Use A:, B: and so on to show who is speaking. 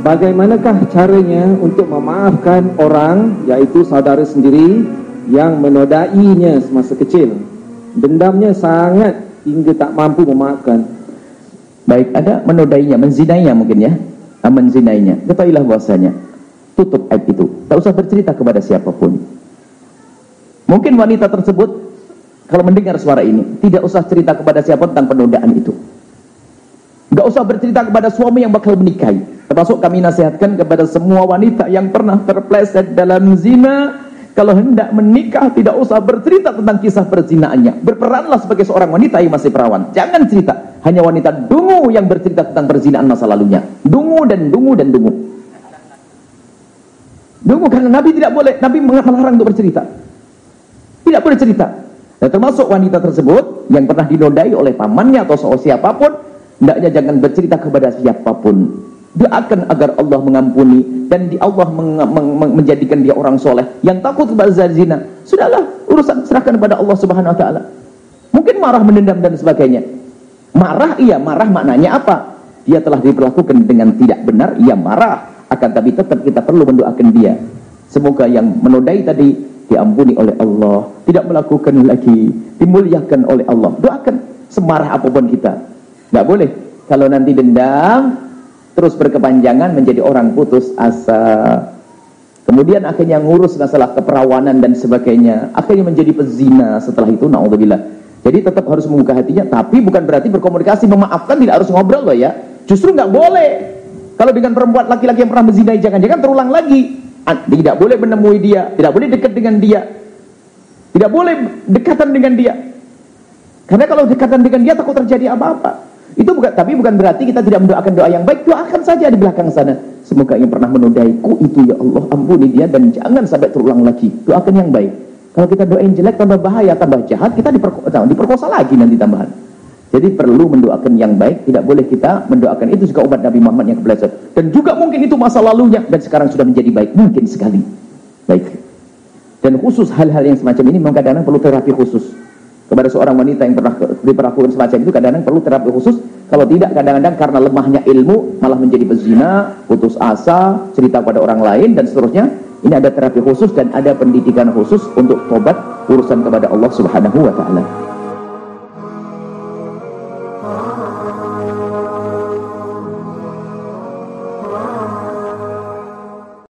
A: bagaimanakah caranya untuk memaafkan orang yaitu saudara sendiri yang menodainya semasa kecil? Dendamnya sangat hingga tak mampu memaafkan.
B: Baik ada menodainya menzinainya mungkin ya. Ah, menzinainya. Ketahuilah bahwasanya tutup aib itu. Tak usah bercerita kepada siapa pun. Mungkin wanita tersebut kalau mendengar suara ini tidak usah cerita kepada siapa tentang penodaan itu Gak usah bercerita kepada suami yang bakal menikahi. Termasuk kami nasihatkan kepada semua wanita yang pernah terpleset dalam zina. Kalau hendak menikah tidak usah bercerita tentang kisah perzinaannya. Berperanlah sebagai seorang wanita yang masih perawan. Jangan cerita. Hanya wanita dungu yang bercerita tentang perzinaan masa lalunya. Dungu dan dungu dan dungu. Dungu karena Nabi tidak boleh. Nabi melarang untuk bercerita. Tidak boleh cerita. Dan termasuk wanita tersebut yang pernah dinodai oleh pamannya atau siapa pun Hendaknya jangan bercerita kepada siapa pun. Doakan agar Allah mengampuni dan di Allah meng, meng, meng, menjadikan dia orang soleh yang takut kepada zina. Sudahlah urusan serahkan kepada Allah Subhanahu Wa Taala. Mungkin marah menendam dan sebagainya. Marah iya marah maknanya apa? Dia telah diperlakukan dengan tidak benar, ia marah. Akan tapi tetap kita perlu mendoakan dia. Semoga yang menodai tadi diampuni oleh Allah, tidak melakukan lagi, dimuliakan oleh Allah. Doakan semarah apa pun kita. Nggak boleh. Kalau nanti dendam, terus berkepanjangan menjadi orang putus asa. Kemudian akhirnya ngurus masalah keperawanan dan sebagainya. Akhirnya menjadi pezina setelah itu, na'udzubillah. Jadi tetap harus membuka hatinya, tapi bukan berarti berkomunikasi, memaafkan, tidak harus ngobrol loh ya. Justru nggak boleh. Kalau dengan perempuan laki-laki yang pernah berzinai, jangan-jangan terulang lagi. Tidak boleh menemui dia, tidak boleh dekat dengan dia. Tidak boleh dekatan dengan dia. Karena kalau dekatan dengan dia takut terjadi apa-apa. Itu bukan tapi bukan berarti kita tidak mendoakan doa yang baik. Doakan saja di belakang sana. Semoga yang pernah menodaiku itu ya Allah ampuni dia dan jangan sampai terulang lagi. Doakan yang baik. Kalau kita doain jelek tambah bahaya, tambah jahat, kita diperkosa, diperkosa lagi nanti tambahan. Jadi perlu mendoakan yang baik, tidak boleh kita mendoakan itu juga umat Nabi Muhammad yang kebelajar. Dan juga mungkin itu masa lalunya dan sekarang sudah menjadi baik, mungkin sekali. Baik. Dan khusus hal-hal yang semacam ini memang kadang-kadang perlu terapi khusus kepada seorang wanita yang pernah diperlakukan semacam itu kadang-kadang perlu terapi khusus. Kalau tidak kadang-kadang karena lemahnya ilmu malah menjadi pezina putus asa cerita pada orang lain dan seterusnya. Ini ada terapi khusus dan ada pendidikan khusus untuk tobat urusan kepada Allah subhanahu wa ta'ala